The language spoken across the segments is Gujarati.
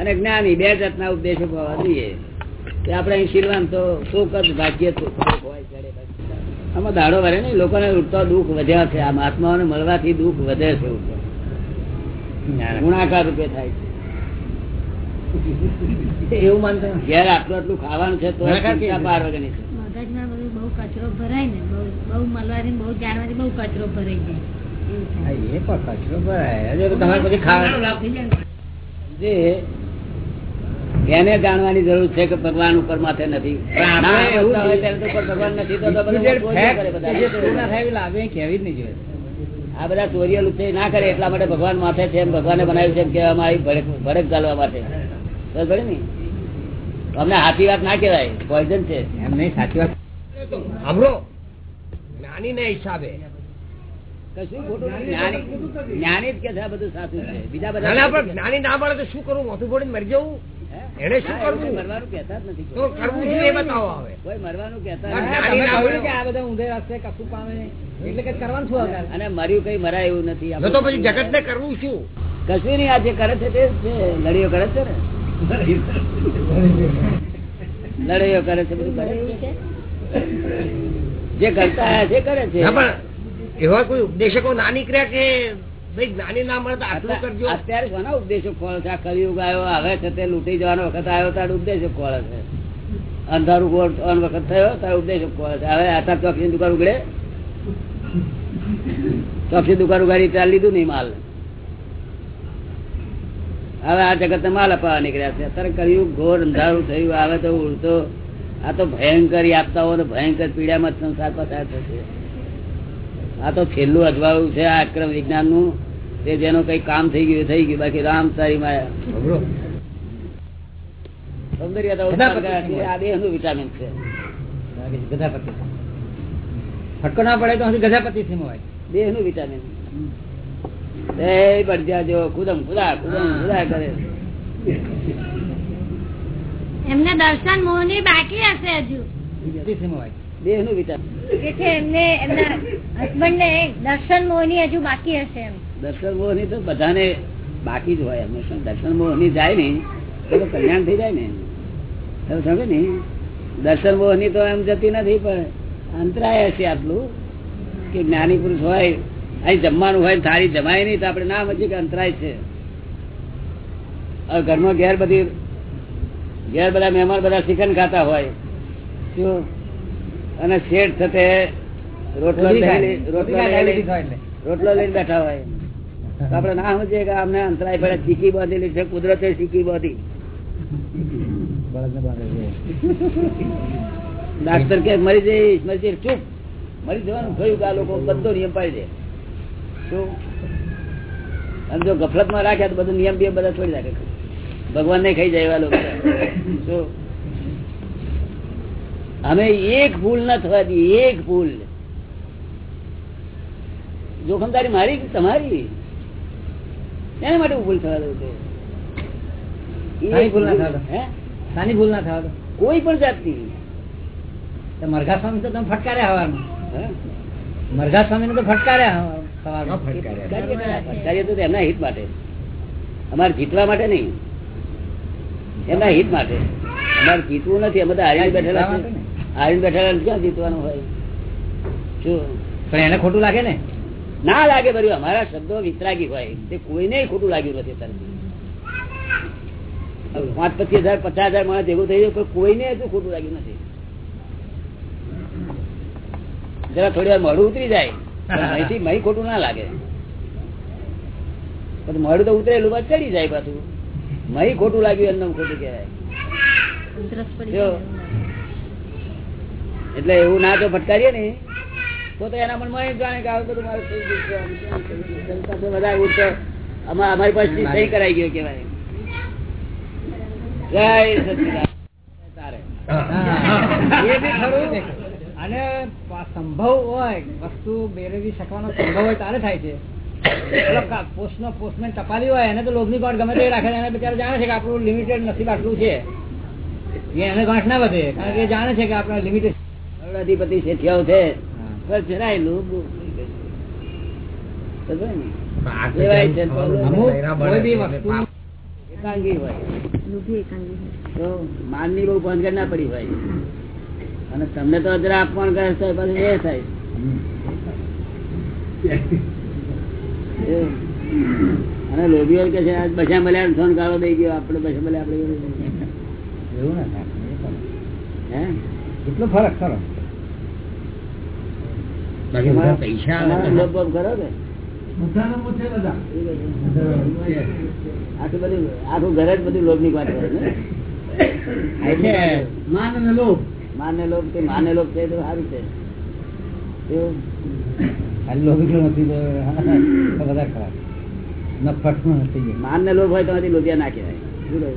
અને જ્ઞાની બે જાતના ઉપદેશો હોવા જોઈએ. કે આપણે અહીં શીલવાન તો કોક જ ભાગ્ય. આમાં દાડો વરે ને લોકોને ઉઠતો દુઃખ વધ્યા છે. આ મહાત્માઓને મળવાથી દુઃખ વધે છે ગુણાકાર રૂપે થાય છે. એવું માનતો ઘેર આટલું આટલું ખાવાનું છે તો બાર વગરની છે. મગજમાં બધું બહુ કચરો ભરાય ને. બહુ બહુ મળવાથી બહુ જાણવાથી બહુ કચરો ભરાઈ જાય. એ પણ કચરો તમારે પછી. જે એને જાણવાની જરૂર છે કે ભગવાન ઉપર માથે નથી. ભગવાન તો આ બધા ચોરીઓ લુચ્ચે ના કરે એટલા માટે ભગવાન માથે છે ભગવાને બનાવ્યું છે એમ કહેવામાં આવી ભડક ગાલવા માટે. બસ ભલે ને. અમને સાચી વાત ના કહેવાય પોઈઝન છે. એમ નહીં સાચી વાત. સાંભળો જ્ઞાની ના હિસાબે. જ્ઞાની જ્ઞાની જ કે છે બધું સાચું છે. બીજા ના, ના, બધા જ્ઞાની ના મળે તો શું કરવું મોટું ફોડીને મરી જવું? એને શું કરવું? મરવાનું કેતા જ નથી તો કરવું શું એ બતાવો હવે. કોઈ મરવાનું મળે. કે આ બધા ઊંધે રસ્તે કશું પામે એટલે કે કરવાનું શું અને મર્યું કઈ મરાય એવું નથી. તો પછી જગત ને કરવું શું? કશું નહીં આ જે કરે છે તે છે. લડીઓ કરે છે ને? લડાઈઓ કરે છે બધું કરે એવું છે. જે કરતા છે કરે છે. ના, પણ એવા કોઈ ઉપદેશકો ના નીકળ્યા કે ભાઈ જ્ઞાની ના મળે આટલું કરજો? અત્યારે ઘણા ઉપદેશો ખોળે છે. આ કલિયુગ આવ્યો આવે છે તે લૂંટી જવાનો વખત આવ્યો ત્યારે ઉપદેશો ખોળે છે. અંધારું ગોળ થવાનો વખત થયો ત્યારે ઉપદેશો ખોળે છે. હવે અત્યારે ચોકસી દુકાન ઉગડે ચોકસી દુકાન ઉગાડી ત્યાં લીધું નહીં માલ. હવે આ જગત માલ અપાવવા નીકળ્યા છે. અત્યારે કલિયુગ ઘોર અંધારું થયું આવે તો ઉડતો. આ તો ભયંકર આપતા હોય તો ભયંકર પીડામાં સંસાર પસાર થશે. આ તો છેલ્લું અજવાળું છે આ અક્રમ વિજ્ઞાનનું તે જેનું કઈ કામ થઈ ગયું થઈ ગયું. બાકી રામ સારી માયા. વિટામિન છે. ફટકો ના પડે તો હજી ગધાપતિ થી વિટામિન એ બળજા જો કુદમ કુદા કુદમ કુદા કરે. એમને દર્શન મોહની બાકી હશે હજુ. વિટામિન એમને દર્શન મોહની હજુ બાકી હશે દર્શન મોહની તો બધાને બાકી જ હોય. હંમેશા દર્શન મોહની જાય ને તો કલ્યાણ થઈ જાય ને. તમે સમજે ને? દર્શન મોહની તો એમ જતી નથી, પણ અંતરાય છે આટલું કે જ્ઞાની પુરુષ હોય, અહીં જમવાનું હોય, થાળી જમાય નહીં, તો આપણે ના સમજીએ કે અંતરાય છે. ઘરમાં ઘેર બધી, ઘેર બધા મહેમાન બધા ચિકન ખાતા હોય. શું? અને શેઠ થતે રોટલો રોટલો લઈ- લઈ- રોટલો લઈને બેઠા હોય. આપડે ના સમજીએ કે અમને અંતરાય પડે ચીકી બાંધેલી છે કુદરતે શીખી બાંધી. ડાક્ટર કે મરી જઈશ મરી જઈશ ચૂપ. મરી જવાનું થયું કે આ લોકો બધો નિયમ પાડી દે. શું? અને જો ગફલતમાં રાખ્યા તો બધું નિયમ બિયમ બધા છોડી રાખે ભગવાન ને ખાઈ જાય એવા લોકો. શું? અમે એક ભૂલ ના થવા દઈએ એક ભૂલ. જોખમદારી મારી કે તમારી? એના માટે ભૂલ થવા દઉં છું. ભૂલ ના થવા દો. હે? નાની ભૂલ ના થવા દો. કોઈ પણ જાતની. મરઘા સ્વામી તો તમે ફટકાર્યા હવારમાં મરઘા સ્વામી ને તો ફટકાર્યા હવા- સવારમાં. ફટકારીએ ફટકારીએ તો એમના હિત માટે. અમારે જીતવા માટે નહીં. એમના હિત માટે. અમારે જીતવું નથી અમે તો હારીને બેઠેલા હારીને બેઠેલા ક્યાં જીતવાનું હોય? શું પણ એને ખોટું લાગે ને? ના લાગે બધું અમારા શબ્દો વિતરાગી હોય. તે કોઈને ખોટું લાગ્યું નથી તરફ પાંચ પચીસ હજાર પચાસ હજાર માણસ ભેગું થઈ ગયું કોઈને હજુ ખોટું લાગ્યું નથી. જરા થોડી વાર મોડું ઉતરી જાય અહીંથી મહી ખોટું ના લાગે. મળું મોડું તો ઉતરેલું બાદ ચડી જાય પાછું. મહી ખોટું લાગ્યું એમને ખોટું કહેવાય. એટલે એવું ના તો ફટકારીએ ને. તો તો એના મનમાં એમ જાણે કે આવું બધું મારું થઈ ગયું છે, બધા એવું અમારી પાસે સહી કરાઈ ગયો કેવાય જય. તારે. એ બી ખરું. અને સંભવ હોય વસ્તુ મેળવી શકવાનો સંભવ હોય તારે થાય છે. પોસ્ટનો પોસ્ટમેન ટપાલી હોય એને તો લોભની ગાંઠ ગમે તે રાખે એને બિચારા જાણે છે કે આપણું લિમિટેડ નસીબ આટલું છે. એને ગાંઠ ના વધે કારણ કે જાણે છે કે આપણા લિમિટેડ અધિપતિ શેઠિયાઓ છે. બસ જરાય લોભ બોભ સમજે ને? આ તો એવાય છે જેમ તો અમુક બૈરા કોઈ બી બળે એટલે વસ્તુ એકાંગી હોય. લોભી એકાંગી હોય. તો માનની બહુ ના પડી હોય. અને તમને તો જરા આપવાનું કરે તો પછી એ થાય. અને લોભીઓ કે છે આજ બસા મળ્યા ને ફોન ગાળો દઈ ગયો આપડે બસા મળ્યા આપડે એવું. ના થાય હે? એટલો ફરક ખરો? બાકી પૈસા આખું ઘર જ બધું લોભની વાત હોય ને. માન લોભ. માને લોભ કે માને લોભ છે તો સારું છે. માન લોભ હોય તો લોભિયા ના કહેવાય.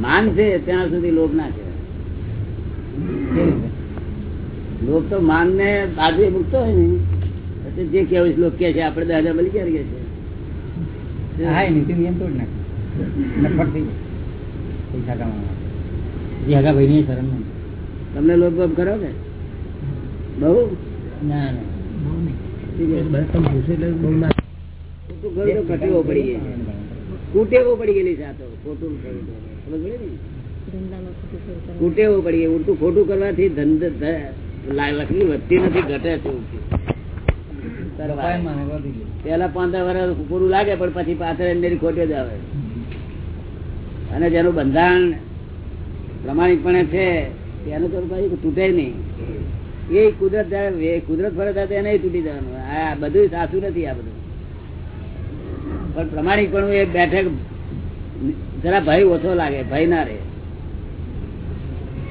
માન છે ત્યાં સુધી લોભ ના કહેવાય. લોભ તો માન ને બાજુ મૂકતો હોય ને પછી જે કેવું છે લોક કે છે આપડે દાદા બલી ક્યારે કે છે? હા નીતિ નિયમ તોડ નાખે. નફટ થઈ જાય. પૈસા કમાવા જે હગા ભાઈ ની શરમ નહીં તમને લોક બોભ કરો કે? બહુ? ના ના. બહુ ના. ખોટું ખરું તો કટેવો પડી ગઈ. કુટેવો પડી ગયેલી છે આ તો ખોટું તો. પડી ને? કુટેવો પડી ગઈ ઉલટું ખોટું કરવાથી ધંધ ધ- લા- લખી વધતી નથી ઘટે છે. પેલા પંદર વર્ષ પૂરું લાગે પણ પછી પાછળ ખોટે જ આવે. અને જેનું બંધારણ પ્રમાણિકપણે છે એનું તો પછી તૂટે નહીં. એ કુદરત કુદરત ફરે ત્યારે એને તૂટી જવાનું. આ બધું સાચું નથી આ બધું. પણ પ્રમાણિકપણું એ બેઠક જરા ભય ઓછો લાગે ભય ના રહે.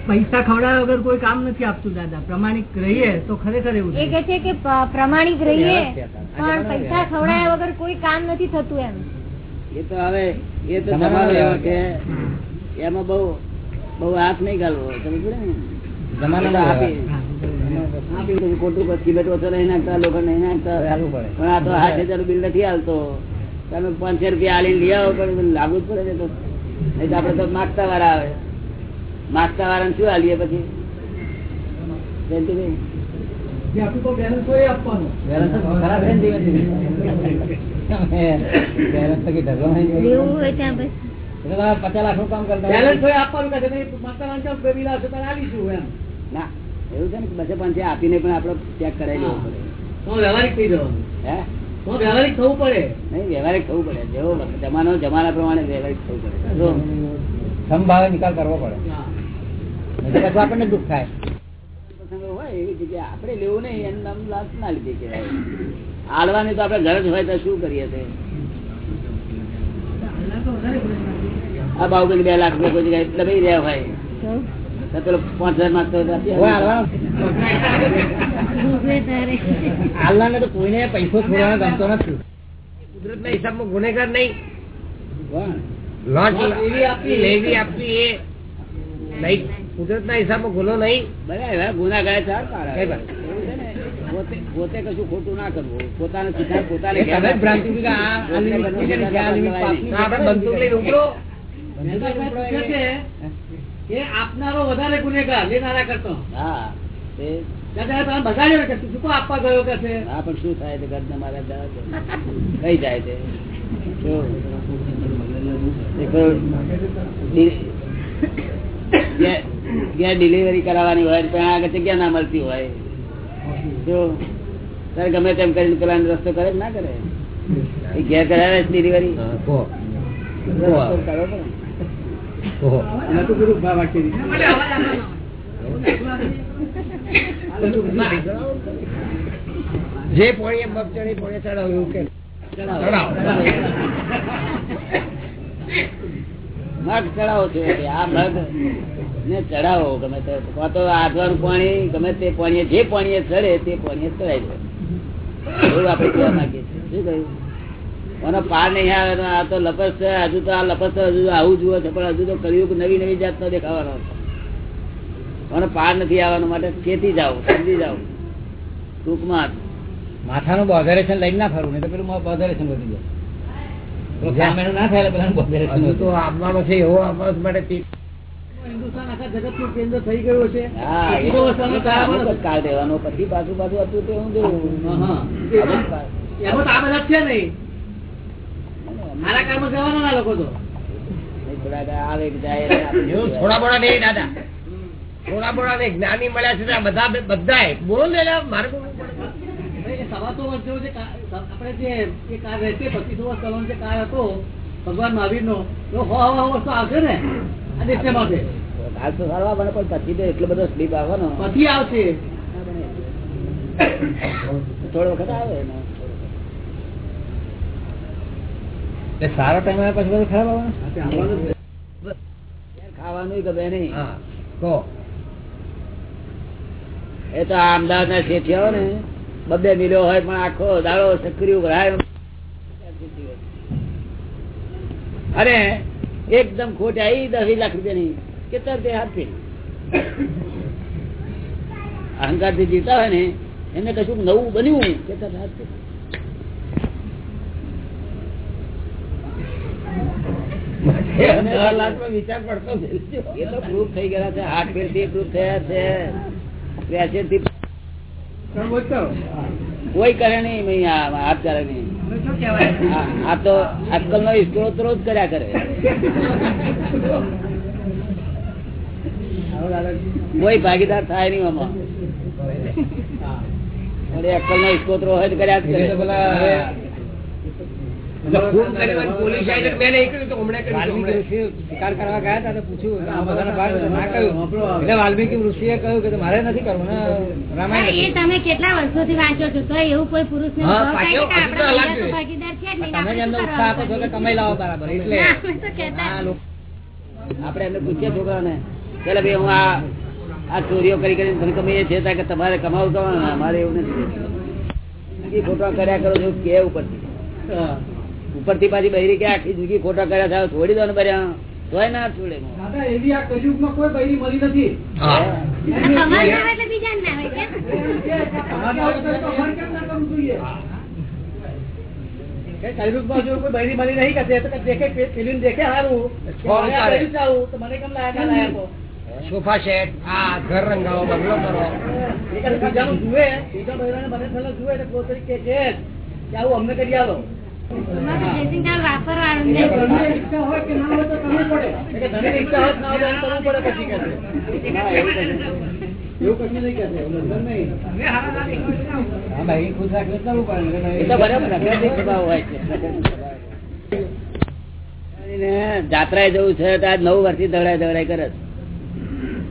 પૈસા ખવડાવ્યા વગર કોઈ કામ નથી આપતું દાદા. પ્રમાણિક રહીએ તો ખરેખર એવું એ કે છે કે પ્રમાણિક રહીએ પણ પૈસા ખવડાવ્યા વગર કોઈ કામ નથી થતું એમ. એ તો હવે એ તો તમારા એવો કે એમાં બહુ બહુ હાથ નહીં ગાલવો સમજ ને? જમાનાના આપી આપી ખોટું પછી કિંમત ઓછો નહીં નાખતા લોકો નહીં નાખતા પણ આ તો આઠ હજાર બિલ નથી હાલતો. તમે પાંચસો રૂપિયા આલી લઈ આવો પણ લાગુ જ પડે ને તો. તો આપડે તો માગતા વાળા આવે. માગતા વાળાને શું હાલીએ પછી? પચાસ લાખનું કામ કરતા ના એવું છે ને કે બસે પાંચે આપીને પણ આપડે ચેક કરાવી લેવો પડે. હે વ્યવહારિક થવું પડે. નહીં વ્યવહારિક થવું પડે. જેવો જમાનો જમાના પ્રમાણે વ્યવહારિક થવું પડે. જો સમભાવે નિકાલ કરવો પડે. આપણને દુઃખ થાય. હોય એવી જગ્યાએ આપણે લેવું નહીં એનું નામ લાભ ના લીધી કહેવાય. આડવાની તો આપણે જ હોય તો શું કરીએ તે આ બાહુબલી બે લાખ રૂપિયા કોઈ જગ્યાએ દબાઈ રહ્યા હોય. પેલો પાંચ હજાર માંગતો તો કોઈને પૈસો છોડવાનો ગમતો નથી. કુદરત ના હિસાબમાં ગુનેગાર નહીં. કુદરત ના હિસાબમાં ગુનો નહીં. બધા ગુનાગાર ચાર પોતે કશું ખોટું ના કરવું પોતાને સીધા પોતાને તો આપનારો વધારે ગુનેગાર લેનારા કરતો. હા. બગાડ્યો કે શું આપવા ગયો કે છે? હા પણ શું થાય છે ઘરના મારા કઈ જાય છે ડિલિવરી કરાવવાની હોય પણ આગળ જગ્યા ના મળતી હોય? જો તારે ગમે તેમ કરીને પેલા રસ્તો કરે ના કરે? એ ઘેર કરાવે છે ડિલિવરી. જે પોણીએ પગ પોળીએ ચડાવ્યું કે. ચડાવ. મગ ચડાવો છો. આ મઠ ને ચડાવો. ગમે તે આધવાનું પાણી, ગમે તે પાણી જે પાણીએ ચડે તે પાણીએ ચડાવી દો. એવું આપણે કહેવા માંગીએ છીએ. શું કહ્યું? મને પાર નહીં આવે આ તો લપસ છે. હજુ તો આ લપસ હજુ આવું જુઓ છે. પણ હજુ તો કલયુગ નવી નવી જાતનો દેખાવાનો મને પાર નથી આવવાનું માટે ચેતી જાઓ, સમજી જાઓ. ટૂંકમાં. માથાનું બોધરેશન લઈને ના ફરવું નહીં તો પેલું બોધરેશન વધી જાય. પેલું સામેનું ના થાય એટલે પેલાનું botheration હજુ વધે. તો આવવાનો છે એવો આવવા માટે હિન્દુસ્તાન આખા જગતનું કેન્દ્ર થઈ ગયું છે કાળ દેવાનો પછી પાછું પાછું હતું તે હું જોઉં. હા. અમુક કાળ. એમાં તો આ બધા છે નહીં. મારા કામમાં જવાના ના લોકો તો. થોડા બોડા નહીં દાદા. થોડા બોડા નહીં. જ્ઞાની મળ્યા છે બધા બધા બોલો મારે બોલવું પડે. એ સવાસો વર્ષ જે આપણે જે એ કાળ રહેશે પચીસો વર્ષ પહેલાનો જે કાળ હતો ભગવાન મહાવીર નો તો હો હો વર્ષ આવશે ને આ દેશને માટે. હાલ તો સારો પણ પછી તો એટલો બધો સ્લીપ આવવાનો પછી આવશે. થોડો વખત આવે ને સારો ટાઈમ આવે પછી બધું ખરાબ આવવાનું ખાવાનું ગમે નહીં. હા કહો એ તો અમદાવાદ ના શેઠિયાઓ ને. બબે મિલ્યો હોય પણ આખો દાડો સક્રિય ભરાય અરે એકદમ ખોટ આવી દસ લાખ રૂપિયાની કે તરત અહંકારથી જીવતા હોય ને એને કશું નવું બન્યું કે તરત હાથ ફેરી વિચાર પડતો. એ તો પ્રૂફ થઈ ગયા છે આઠ ફેરથી પ્રૂફ થયા છે પ્રેશરથી તમે બોલ કરો. કોઈ કરે નહીં હાથ કરે નહીં? આ તો આજકાલ નો સ્ત્રોત રોજ કર્યા કરે. કોઈ ભાગીદાર થાય નહીં આમાં. અને અક્કલ નો સ્ત્રોત હોય કર્યા જ કરે. શિકાર કરવા ગયા હતા પૂછ્યું એટલે વાલ્મીકી ઋષિએ કહ્યું કે મારે નથી કરવું ને રામાયણ એ તમે કેટલા વર્ષોથી વાંચો છો? તો એવું કોઈ પુરુષ ને હા, પાછો હજુ તો અલગ જોઈએ. ભાગીદાર છે જ નહીં. તમે એમને ઉત્સાહ આપો છો કે કમાઈ લાવો બરાબર એટલે ના, અમે તો કહેતા આ આપડે એમને પૂછીએ છોકરાને ચાલો ભાઈ હું આ આ ચોરીઓ કરી કરીને ધન કમાઈએ છીએ કે તમારે કમાવું તો અમારે એવું નથી. ખોટા કર્યા કરો છો કેવું ઉપરથી હા. ઉપરથી પાછી બહેરી કે આખી જિંદગી ખોટા કર્યા થાય છોડી દો ને બર્યા તોય ના છોડે એવી આ કોઈ મળી નથી. આવું તો જો કોઈ મળી નહીં કરશે દેખે દેખે આવું, મને કેમ લાયા લાયા સોફા સેટ આ ઘર રંગાવો બંગલો કરો. બીજાનું જુએ બીજા મને પેલા જુએ એટલે પોતે કે આવું અમને કરી આલો જાત્રાએ જવું છે તો આજ નવ વર્ષથી દવડાય દવડાય કરે.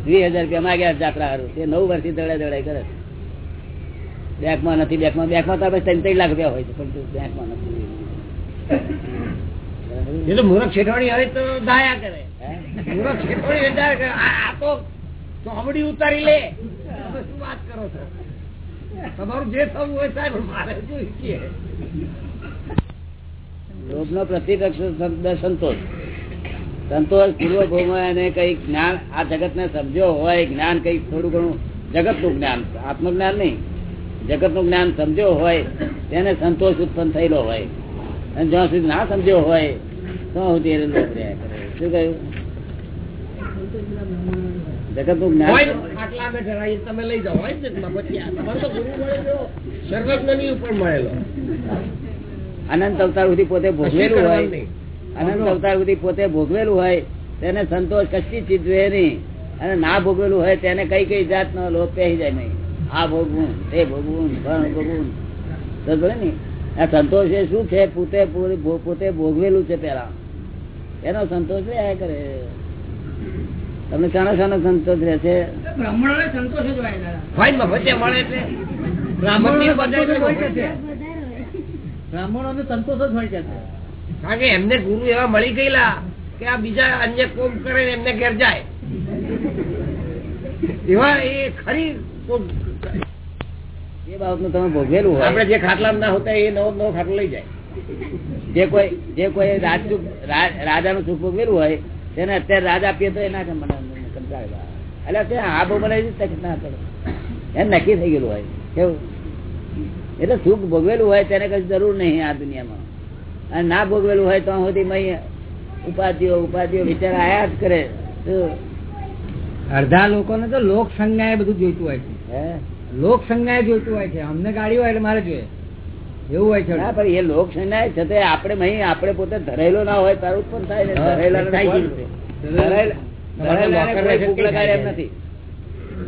વીસ હજાર રૂપિયા ગયા જાત્રા હારું તે નવ વર્ષથી દવડાય દવડાય કરે. બેંકમાં નથી બેંકમાં બેંકમાં તો આપણે ત્રણ ત્રણ લાખ રૂપિયા હોય છે પણ બેંકમાં નથી. મૂર્ખ શેઠવાણી હોય તો દાયા કરે. મૂર્ખ કરે. આ તો ચોમડી ઉતારી લે. શું વાત કરો છો? તમારું જે થવું હોય સાહેબ મારે જોઈએ લોભનો પ્રતિપક્ષ શબ્દ સંતોષ. સંતોષ પૂર્વ ભૌમ એને કઈ જ્ઞાન આ જગત ને સમજ્યો હોય જ્ઞાન કઈ થોડું ઘણું જગતનું જ્ઞાન આત્મજ્ઞાન નહીં. જગતનું જ્ઞાન સમજ્યો હોય તેને સંતોષ ઉત્પન્ન થયેલો હોય. અને જ્યાં સુધી ના સમજ્યો હોય તો સુધી એને લોભ રહ્યા કરે. શું કહ્યું? જગતનું જ્ઞાન તમે લઈ જાઓ. અનંત અવતાર સુધી પોતે ભોગવેલું હોય. અનંત અવતાર સુધી પોતે ભોગવેલું હોય તેને સંતોષ કશી ચીજ જોઈએ નહીં. અને ના ભોગવેલું હોય તેને કઈ કઈ જાતનો લોભ પહેરી જાય નહીં. આ ભોગવું તે ભોગવું ફળ ભોગવું તો ને આ સંતોષ એ શું છે પોતે પોતે ભોગવેલું છે પેલા એનો સંતોષ રહ્યા કરે તમને શાનો શાનો સંતોષ રહે છે બ્રાહ્મણોને જ હોય દાદા. ને મળે સંતોષ જ હોય કે છે. વધારે હોય. બ્રાહ્મણોને સંતોષ જ હોય કે છે. કારણ કે એમને ગુરુ એવા મળી ગયેલા કે આ બીજા અન્ય કોમ કરે એમને ઘેર જાય એવા એ ખરી એ બાબતનું તમે ભોગવેલું હોય. આપણે જે ખાટલા ના હોતા એ નવો નવો ખાટલો લઈ જાય. જે કોઈ જે કોઈ રાજસુખ રાજાનું સુખ ભોગવેલું હોય તેને અત્યારે રાજ આપીએ તો એ ના મને કંટાળવા એટલે તે આ બહુ બનાવી ના કરે. એમ નક્કી થઈ ગયેલું હોય. કેવું? એટલે સુખ ભોગવેલું હોય તેને કઈ જરૂર નહીં આ દુનિયામાં. અને ના ભોગવેલું હોય તો સુધી મય ઉપાધિઓ ઉપાધિઓ વિચાર આયા જ કરે. તો, અડધા લોકોને તો લોક સંજ્ઞાએ બધું જોઈતું હોય છે. હે? લોક સંજ્ઞાએ જોઈતું હોય છે. અમને ગાડી હોય એટલે મારે જોઈએ. એવું હોય છે. ના પણ એ લોક ને છતાં આપણે આપણે પોતે ધરેલો ના હોય તારું ઉત્પન્ન થાય ને. ધરેલા ધરેલા કોઈ ભૂખ લગાડે એમ નથી.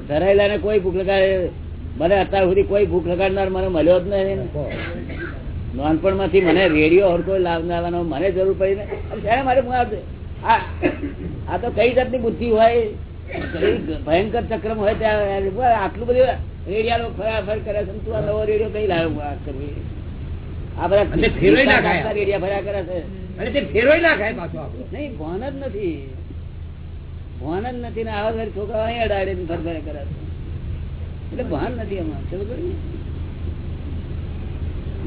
ધરેલા ને કોઈ ભૂખ લગાડે મને અત્યાર સુધી કોઈ ભૂખ લગાડનાર મને મળ્યો જ નહીં. નાનપણમાંથી મને રેડિયો કોઈ લાવવાનો મને જરૂર પડી ને. અરે મારે આ- તો કઈ જાતની બુદ્ધિ હોય? ભયંકર ચક્રમ હોય ત્યાં આટલું બધું રેડિયા ફરાફર કરે છે તું આ નવો રેડિયો કઈ લાવ્યો? આ કરવી આ બધા ફેરવાઈ નાખાય રેડિયા ફર્યા કરે છે. અને તે ફેરવાઈ નાખાય પાછો આપણો. નહીં ભાન જ નથી. ભાન જ નથી ને આવા ઘર છોકરા અહીં અડાડે ફરફરે કરે છે. એટલે ભાન નથી એમાં ખબર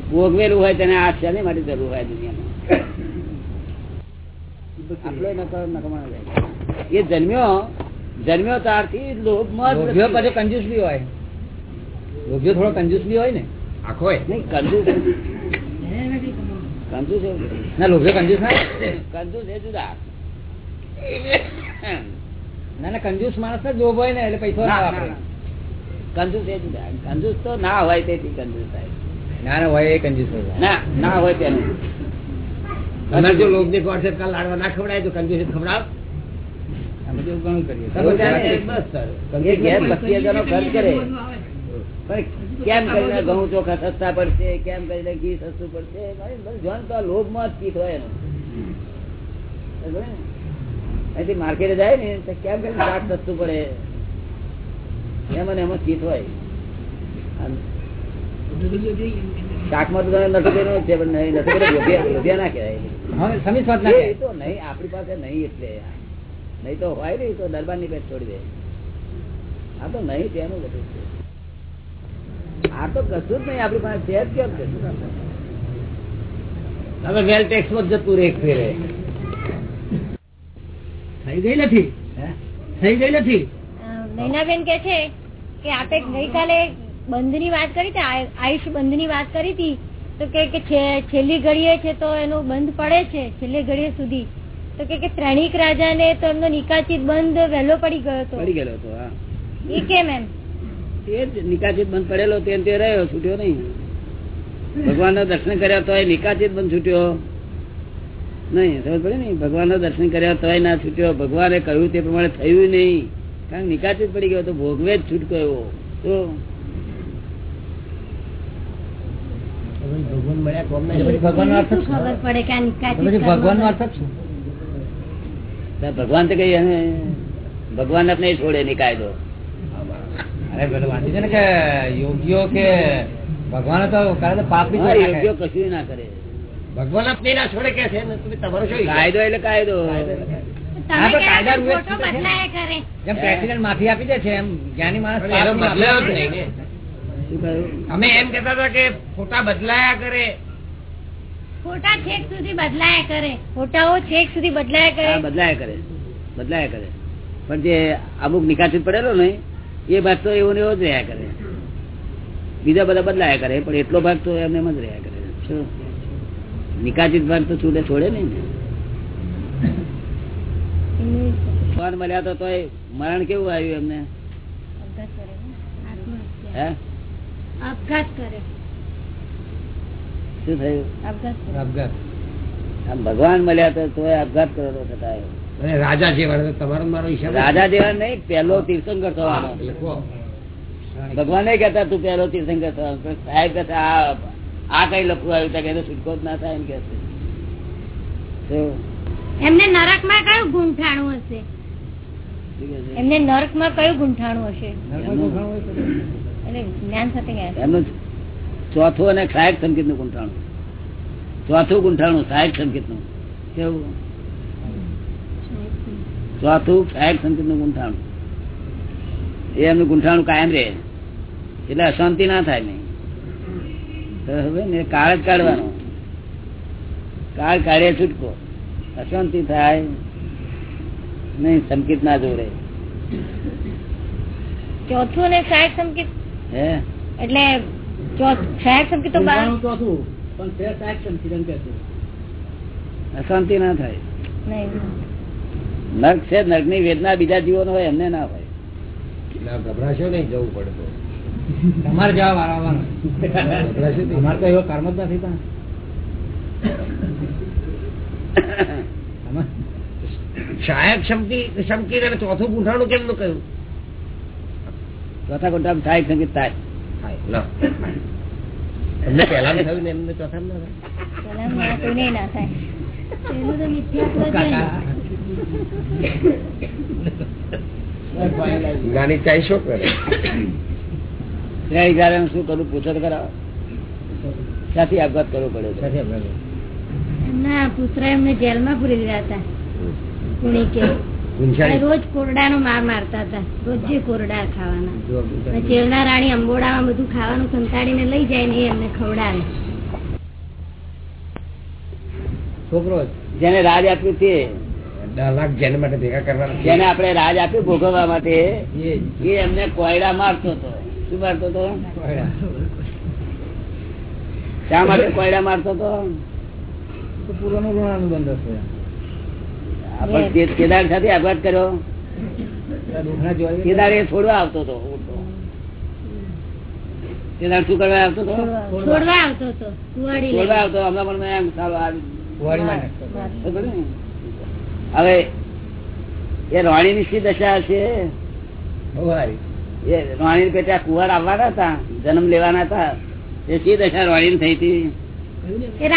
ભોગવેલું હોય તેને આ શાની માટે જરૂર હોય દુનિયામાં. આટલો નકર નકમાણો જાય. એ જન્મ્યો જન્મ્યો ત્યારથી લોભિયો પાછો કંજૂસ બી હોય. લોભ્યો થોડો કંજુસ બી હોય ને? આખો નહીં કંજુસ. કંજુસ ના લોભ્યો કંજુસ ના હોય? એ જુદા. ના ના કંજુસ માણસ જ લોભ હોય ને એટલે પૈસો ના ના, ના, વાપરે. કંજુસ કંજૂસ એ જુદા. કંજુસ તો ના હોય તેથી કંજુસ થાય. ના ના હોય એ કંજુસ હોય. ના ના હોય તેનું. જો લોભની કોન્સેપ્ટ કાલ લાડવા ના ખવડાય તો કંજુસ ખવડાવ. બધું ઘણું કરીએ. ઘેર પચીસ ખર્ચ કરે. પણ કેમ કરીને ઘઉં ચોખા સસ્તા પડશે? કેમ કરીને ઘી સસ્તું પડશે? જોન તો લોભમાં જ હોય એનું. અહીંથી માર્કેટે જાય ને તો કેમ કરીને શાક સસ્તું પડે? એમ અને એમાં ચીત હોય. શાકમાં તો તમે નથી કર્યું છે પણ નહીં નથી કર્યું લોભિયા લોભિયા ના કહેવાય. હવે સમીસ વાત ના એ કહે. તો નહીં આપણી પાસે નહીં એટલે. નહીં તો હોય નહીં તો દરબારની પેટ છોડી દે. આ તો નહીં તેનું બધું છે. આ તો કશું જ નહીં આપણી પાસે છે જ કેમ કશું? હવે વેલ ટેક્સમાં જતું રે ફેરે. થઈ ગઈ નથી? થઈ ગઈ નથી? નૈનાબેન કે છે કે આપે ગઈકાલે બંધની વાત કરી હતી આ- આયુષ બંધની વાત કરી હતી તો કે કે છેલ્લી ઘડીએ છે તો એનું બંધ પડે છે છેલ્લી ઘડીએ સુધી. તો કે કે ત્રણિક રાજાને તો એમનો નિકાચિત બંધ વહેલો પડી ગયો હતો. પડી ગયેલો હતો હા. એ કેમ એમ? એ જ નિકાચિત બંધ પડેલો તે તે રહ્યો છૂટ્યો નહીં. ભગવાન ના દર્શન કર્યા તોય નિકાચિત બંધ છૂટ્યો. નહીં સમજ પડે ને ભગવાન ના દર્શન કર્યા તોય ના છૂટ્યો. ભગવાને કહ્યું તે પ્રમાણે થયું નહીં. કારણ કે નિકાચિત પડી ગયો તો ભોગવે જ છૂટકો એવો. તો ભગવાન મળ્યા કોમ તો પછી ભગવાનનો અર્થ શું? ભગવાન તો કઈ ભગવાન આપણે છોડે નહીં કાયદો. અરે પેલું છે ને કે યોગીઓ કે ભગવાન તો પાપ બી હા, છોડી યોગ્ય કશું ના કરે. ભગવાન આપને ના છોડે કે છે તમારો શું કાયદો એટલે જેમ પ્રેસિડેન્ટ માફી આપી દે છે એમ જ્ઞાની માણસ અમે એમ કેતા હતા કે ફોટા બદલાયા કરે. ફોટા છેક સુધી બદલાયા કરે. ફોટાઓ છેક સુધી બદલાયા કરે. બદલાયા કરે. બદલાયા કરે. પણ જે અમુક નિકાસિત પડેલો ને એ ભાગ તો એવો એવો જ રહ્યા કરે. બીજા બધા બદલાયા કરે પણ એટલો ભાગ તો એમને એમ જ રહ્યા કરે. નિકાસિત ભાગ તો છૂટે છોડે નહીં ને. મળ્યા તો તોય મરણ કેવું આવ્યું એમને? અપઘાત. હે? આપઘાત કરે. શું થયું? આપઘાત ભગવાન મળ્યા તો તોય આપઘાત કરેલો થતા રાજા જેવા તમારો મારો રાજા જેવા નહીં પેલો તીર્થંકર થવાનો. ભગવાન કહેતા તું પેલો તીર્થંકર થવાનો. સાહેબ કહેતા આ આ કઈ લખવું આવ્યું ત્યાં કે છૂટકો જ ના થાય? એમ કે એમને નરકમાં કયું ગુંઠાણું હશે? એમને નરકમાં કયું ગુંઠાણું હશે? તો એટલે જ્ઞાન સાથે ગયા એમનું ચોથું અને સહાયક સંકેતનું ગુંઠાણું. ચોથું ગુંઠાણું સહાયક સંકેતનું કેવું? ચોથું સહાયક સંકેતનું ગુંઠાણું એમનું ગુંઠાણું કાયમ રહે. એટલે અશાંતિ ના થાય નહીં. ને કાળ જ કાઢવાનો. કાળ કાઢે છૂટકો. અશાંતિ થાય. નહીં સંકેત ના જોડે. ચોથું અને સહાયક સંકેત? એટલે ગુંઠાણું. અશાંતિ ના થાય. નર્ક છે નર્કની વેદના બીજા જીવો હોય એમને ના હોય. ગભરાશો નહીં જવું પડતો તમારે જવાબ આવવાનો અમારે તો એવો કર્મ જ નથી પણ. અમારે- શમકી અને ચોથું પૂંઠાણું કેમનું કહ્યું? ચોથા કોટા થાય સંગીત થાય. એમને પહેલાનું થયું ને એમને ચોથામાં ના થાય? કોઈને ના થાય. પેલું તો મિથ્યાત્વ જ્ઞાની ચાઈ શું કરે? શું કરું? પૂછો તો સાથી આપઘાત કરવો પડે સાથી આપઘાત ના પુત્ર એમને જેલમાં પૂરી દીધા હતા. પુણે કે? રોજ કોરડાનો માર મારતા હતા. રોજે કોરડા ખાવાના. જુઓ, અને ગુંજાણી. જેલના રાણી અંબોડામાં બધું ખાવાનું સંતાડીને લઈ જાય ને એમને ખવડાવે. છોકરો જેને રાજ આપ્યું તે. લાખ જેને માટે ભેગા કરવાના. જેને આપણે રાજ આપ્યું ભોગવવા માટે એ એમને કોયડા મારતો હતો. શું મારતો હતો? શા માટે કોયડા મારતો હતો? પુરાનો ઋણાનુબંધ હશે. આપણે કે- કેદાર સાથે આઘાત કર્યો. કેદાર એ છોડવા આવતો હતો કેદાર શું કરવા આવતો હતો? છોડવા. આવતો હતો. છોડવા આવતો હમણાં પણ એમ સારું આવી ને? હવે એ રાણીની શી દશા છે. એ રાણી પેટા કુવાર કુંવર આવવાના હતા જન્મ લેવાના હતા. એ શી દશા રાણી થઈ હતી? કે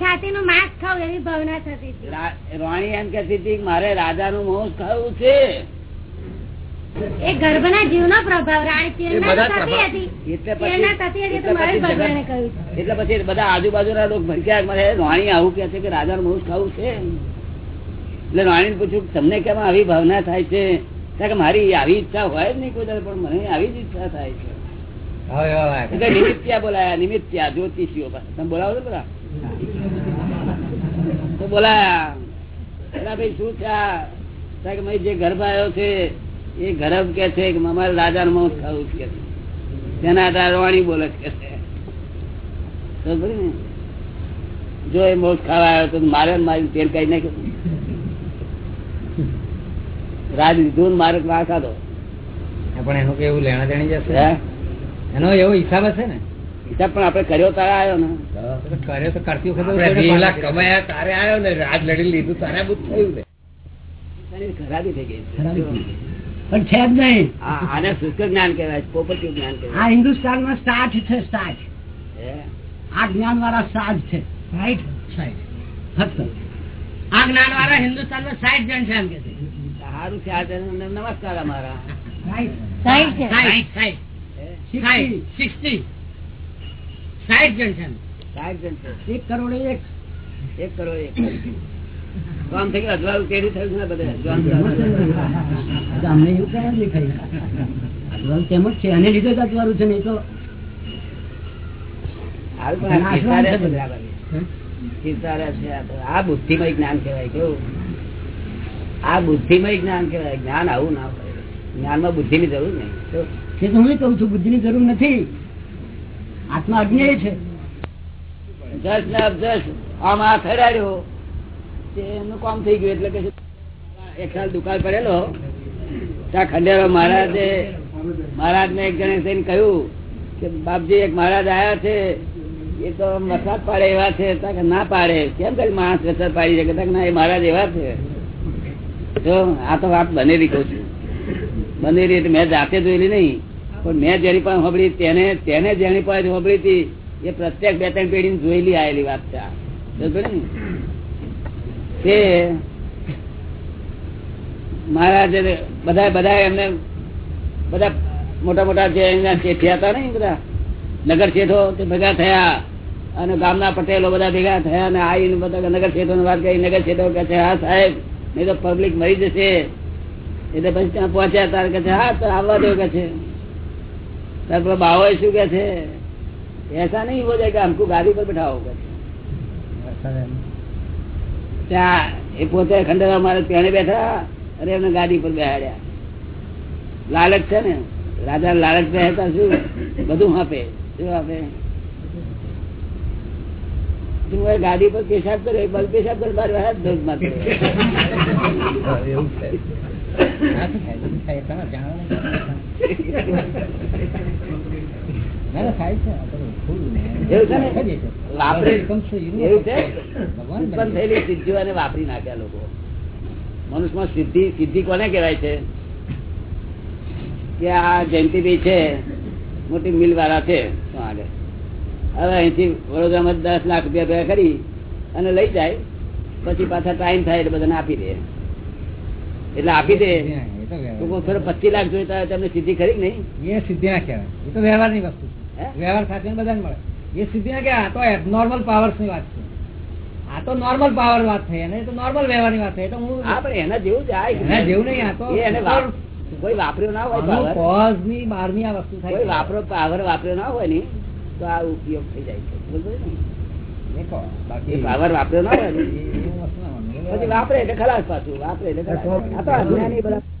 છાતી નું માંસ ખાવ એવી ભાવના થતી હતી. રાણી એમ કેતી હતી મારે રાજા નું મોસ ખાવું છે. એ ગર્ભ ના જીવ રાણી થતી પ્રભાવ. એટલે પછી બધા આજુબાજુ આજુબાજુના લોકો ભરક્યા મારે રાણી આવું કે છે કે રાજા નું મોસ ખાવું છે. એટલે રાણીને પૂછ્યું કે તમને કેમ આવી ભાવના થાય છે? કારણ કે મારી આવી ઈચ્છા હોય જ નહીં કોઈ પણ મને આવી જ ઈચ્છા થાય છે. નિમિત્યા બોલાયા નિમિત્યા જ્યોતિષીઓ તમે બોલાવો છો બધા તો બોલાયા ભાઈ શું છે જે ગર્ભ આવ્યો છે એ ગર્ભ કે છે કે અમારે રાજાનું માંસ ખાવું કે છે. તેના આધારે વાણી બોલે કે છે. ને? જો એ મોત ખાવા આવ્યો તો મારે મારી તેલ કઈ નાખ્યું રાજ લીધું ને મારે ના ખાધો પણ એનું કેવું લેણા દેણી જશે? એનો એવો હિસાબ હશે ને? હિસાબ પણ આપડે કર્યો તારે આવ્યો ને. કર્યો તો કરતી વખતે કમાયા તારે આવ્યો ને રાજ લડી લીધું તારે બધું થયું ને. ખરાબી થઈ ગઈ. પણ છે જ નહીં. આને શુષ્ક જ્ઞાન કહેવાય છે, પોપટીયું જ્ઞાન આ છે જ્ઞાન વાળા સાઠ છે. સાઠ? સાઈઠ ફક્ત આ જ્ઞાન વાળા હિન્દુસ્તાનમાં સાઠ જણ છે એમ કે સારું છે આ નમસ્કાર અમારા. સાઈઠ સાઠ જણ છે સાઠ જણ છે. એક કરોડ એક. એક કરોડ એક. કામ થઈ ગયું અજવાળું કેરી થયું ને બધે? અમને એવું કયા દેખાય અજવાળું તેમ જ છે અને લીધે જ અજવાળું છે નહીં તો. આ બુદ્ધિમય જ્ઞાન કેવાય કેવું આ બુદ્ધિમય જ્ઞાન કહેવાય. જ્ઞાન આવું ના હોય. જ્ઞાનમાં બુદ્ધિની જરૂર નહીં. તો તે હું કઉ છું, બુદ્ધિની જરૂર નથી. આત્મા અજ્ઞેય છે. જસ ને અબજસ એમનું કામ થઈ ગયું એટલે કે મહારાજે ને એક જણે થઈને કહ્યું કે બાપજી, એક મહારાજ આવ્યા છે. એ તો વરસાદ પાડે એવા છે. ના પાડે. કેમ કરી માણસ વરસાદ પાડી શકે? ના, એ મહારાજ એવા છે. તો આ તો વાત બનેલી કહું છું. બનેલી એટલે મેં જાતે જોયેલી નહીં. પણ મેં જેની પાસે સાંભળી તેને તેને જેની પાસે સાંભળી હતી, એ પ્રત્યેક બે ત્રણ પેઢી જોયેલી આવેલી વાત છે તે મારા જે બધા બધા એમને, બધા મોટા મોટા જે શેઠિયા હતા ને બધા, નગર શેઠો તે ભેગા થયા અને ગામના પટેલો બધા ભેગા થયા અને આવીને બધા નગર શેઠો વાત કરી, નગર શેઠો કે છે, હા, સાહેબ, નહીં તો પબ્લિક મરી જશે. એટલે પછી ત્યાં પહોંચ્યા તાર કે છે, હા, તો આવવા દો, કે છે. તાર પેલો બાવો શું કે છે ऐसा नहीं हो जाएगा हमको गाड़ी पर बैठाओ કે છે. ત્યાં એ પોતે ખંડેરા મારે તેને બેઠા અને એમને ગાડી પર બેહાડ્યા લાલચ છે ને રાજા લાલચ બેહતા શું બધું આપે શું આપે તું એ ગાડી પર પેશાબ કરે બલ પેશાબ કરે બાર હાથ ધોધ માં વાપરે નાખ્યા લોકો મનુષ્યમાં સિદ્ધિ સિદ્ધિ કોને કહેવાય છે કે આ જયંતિભાઈ છે મોટી મિલ વાળા છે. શું આગળ. હવે અહીંથી વડોદરામાં દસ લાખ રૂપિયા કરી અને લઈ જાય. પછી પાછા ટાઈમ થાય એટલે બધાને આપી દે. એટલે આપી દે. વ્યવહાર. ફેર પચીસ લાખ જોઈતા તમને સિદ્ધિ ખરી નહીં? એ સિદ્ધિ ના કહેવાય. એ તો વ્યવહારની વસ્તુ છે. વ્યવહાર સાથે બધાને મળે. એ સિદ્ધિ ના કહેવાય. આ તો નોર્મલ પાવર્સની વાત છે. આ તો નોર્મલ પાવર વાત થઈ. અને તો નોર્મલ વ્યવહારની વાત થઈ. તો હું હા પણ એના જેવું જાય એના જેવું નહીં, આ તો એને કોઈ વાપર્યો ના હોય કોઝની cause ની આ વસ્તુ થાય કોઈ વાપરો પાવર વાપર્યો ના હોય ને તો આ ઉપયોગ થઈ જાય છે. બરોબર ને? પાવર વાપર્યો ના હોય ને? પછી વાપરે એટલે ખલાસ પાછું વાપરે એટલે